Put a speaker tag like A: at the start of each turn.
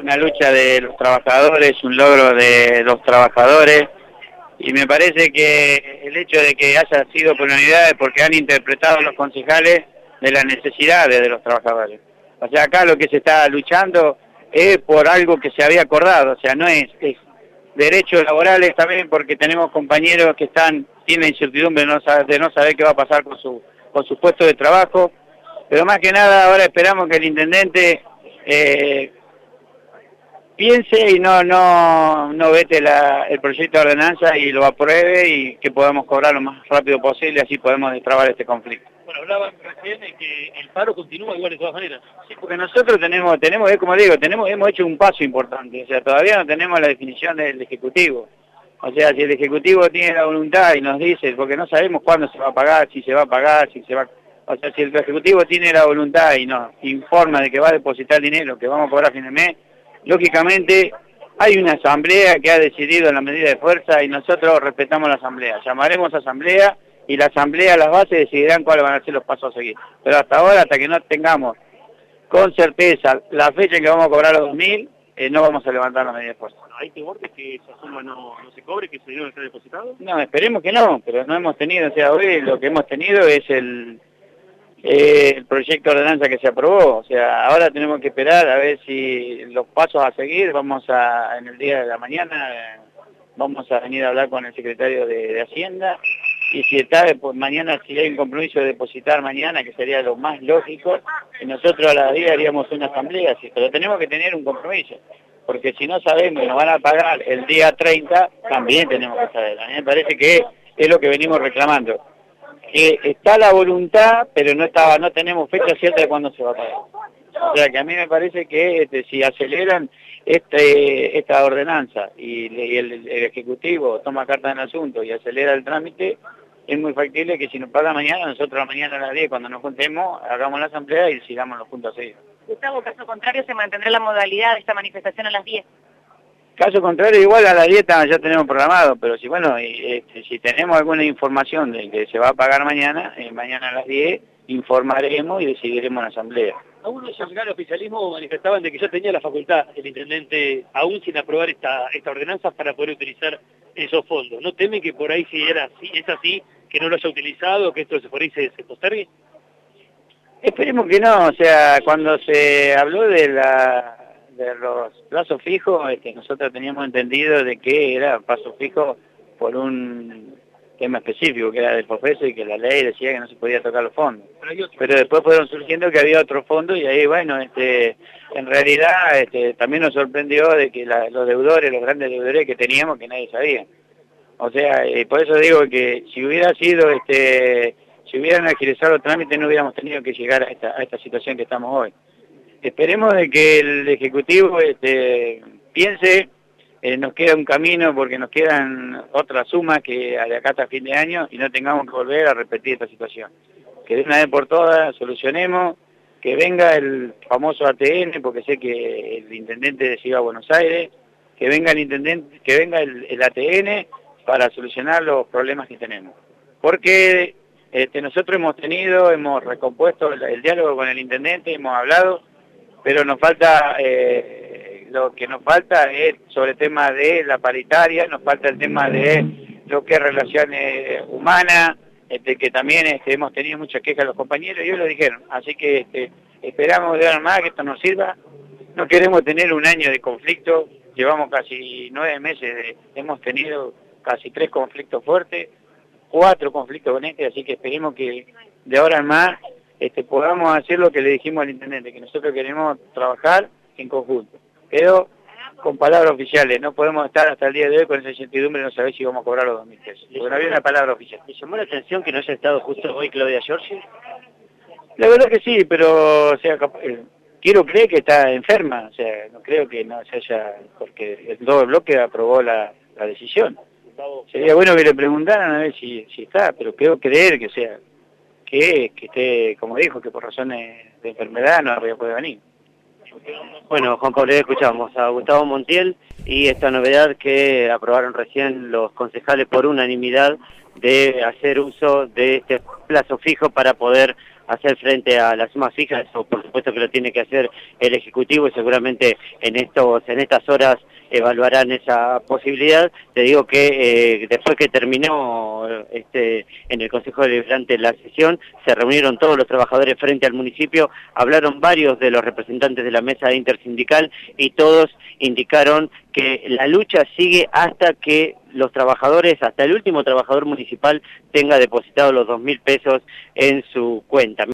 A: una lucha de los trabajadores, un logro de los trabajadores, y me parece que el hecho de que haya sido por unidad es porque han interpretado los concejales de las necesidades de los trabajadores. O sea, acá lo que se está luchando es por algo que se había acordado, o sea, no es, derechos laborales también porque tenemos compañeros que están tienen incertidumbre de no saber, de no saber qué va a pasar con su, con su puesto de trabajo, pero más que nada ahora esperamos que el intendente eh, piense y no no no vete la, el proyecto de ordenanza y lo apruebe y que podamos cobrar lo más rápido posible, así podemos destrabar este conflicto.
B: Bueno, hablaban recién de que el paro continúa igual de todas maneras.
A: Sí, porque nosotros tenemos, tenemos, como digo, tenemos, hemos hecho un paso importante, o sea, todavía no tenemos la definición del Ejecutivo. O sea, si el Ejecutivo tiene la voluntad y nos dice, porque no sabemos cuándo se va a pagar, si se va a pagar, si se va... O sea, si el Ejecutivo tiene la voluntad y nos informa de que va a depositar dinero, que vamos a cobrar a fin de mes, lógicamente hay una asamblea que ha decidido en la medida de fuerza y nosotros respetamos la asamblea. Llamaremos a asamblea y la asamblea, las bases decidirán cuáles van a ser los pasos a seguir. Pero hasta ahora, hasta que no tengamos con certeza la fecha en que vamos a cobrar los 2.000, eh, no vamos a levantar la medida de fuerza.
B: ¿Hay temor de que esa suma no, se cobre, que ese dinero esté depositado?
A: No, esperemos que no, pero no hemos tenido, o sea, hoy lo que hemos tenido es el eh, el proyecto de ordenanza que se aprobó. O sea, ahora tenemos que esperar a ver si los pasos a seguir, vamos a, en el día de la mañana, vamos a venir a hablar con el secretario de, Hacienda y si está, pues mañana si hay un compromiso de depositar mañana, que sería lo más lógico, y nosotros a la día haríamos una asamblea, sí, pero tenemos que tener un compromiso, porque si no sabemos que nos van a pagar el día 30, también tenemos que saber. A mí me parece que es lo que venimos reclamando que está la voluntad, pero no estaba, no tenemos fecha cierta de cuándo se va a pagar. O sea que a mí me parece que este, si aceleran este, esta ordenanza y, el, Ejecutivo toma carta en el asunto y acelera el trámite, es muy factible que si nos paga mañana, nosotros mañana a las 10 cuando nos juntemos, hagamos la asamblea y sigamos los puntos a seguir.
C: Gustavo, caso contrario, se mantendrá la modalidad de esta manifestación a las 10.
A: Caso contrario, igual a la dieta ya tenemos programado, pero si bueno, este, si tenemos alguna información de que se va a pagar mañana, eh, mañana a las 10, informaremos y decidiremos en asamblea.
B: Algunos llegaron al oficialismo manifestaban de que ya tenía la facultad el intendente, aún sin aprobar esta, esta ordenanza, para poder utilizar esos fondos. ¿No temen que por ahí si era así, es así, que no lo haya utilizado, que esto se por ahí se, se postergue?
A: Esperemos que no, o sea, cuando se habló de la de los plazos fijos, este, nosotros teníamos entendido de que era paso fijo por un tema específico, que era del profesor y que la ley decía que no se podía tocar los fondos. Pero, después fueron surgiendo que había otro fondo y ahí, bueno, este, en realidad este, también nos sorprendió de que los deudores, los grandes deudores que teníamos, que nadie sabía. O sea, eh, por eso digo que si hubiera sido, este, si hubieran agilizado los trámites no hubiéramos tenido que llegar a esta, a esta situación que estamos hoy esperemos de que el Ejecutivo este, piense, eh, nos queda un camino porque nos quedan otras sumas que de acá hasta fin de año y no tengamos que volver a repetir esta situación. Que de una vez por todas solucionemos, que venga el famoso ATN, porque sé que el intendente de Ciudad Buenos Aires, que venga el intendente, que venga el, ATN para solucionar los problemas que tenemos. Porque este, nosotros hemos tenido, hemos recompuesto el diálogo con el intendente, hemos hablado, pero nos falta, eh, lo que nos falta es sobre el tema de la paritaria, nos falta el tema de lo que es relaciones humanas, este, que también este, hemos tenido muchas quejas los compañeros y ellos lo dijeron, así que este, esperamos de ahora más que esto nos sirva, no queremos tener un año de conflicto, llevamos casi nueve meses, hemos tenido casi tres conflictos fuertes, cuatro conflictos con este, así que esperemos que de ahora en más este, podamos hacer lo que le dijimos al intendente, que nosotros queremos trabajar en conjunto. Pero con palabras oficiales, no podemos estar hasta el día de hoy con esa incertidumbre no saber si vamos a cobrar los 2.000 pesos, porque no había una palabra oficial.
B: ¿Le llamó la atención que no haya estado justo hoy Claudia Giorgi?
A: La verdad que sí, pero o sea, eh, quiero creer que está enferma, o sea, no creo que no se haya, porque el doble bloque aprobó la, decisión. Sería bueno que le preguntaran a ver si, si está, pero quiero creer que sea que, esté, como dijo, que por razones de enfermedad no había podido venir.
D: Bueno, Juan Pablo, escuchamos a Gustavo Montiel y esta novedad que aprobaron recién los concejales por unanimidad de hacer uso de este plazo fijo para poder hacer frente a las sumas fijas, o por supuesto que lo tiene que hacer el Ejecutivo y seguramente en, estos, en estas horas evaluarán esa posibilidad. Te digo que eh, después que terminó este, en el Consejo Deliberante la sesión, se reunieron todos los trabajadores frente al municipio, hablaron varios de los representantes de la mesa intersindical y todos indicaron que la lucha sigue hasta que los trabajadores, hasta el último trabajador municipal tenga depositado los dos mil pesos en su cuenta.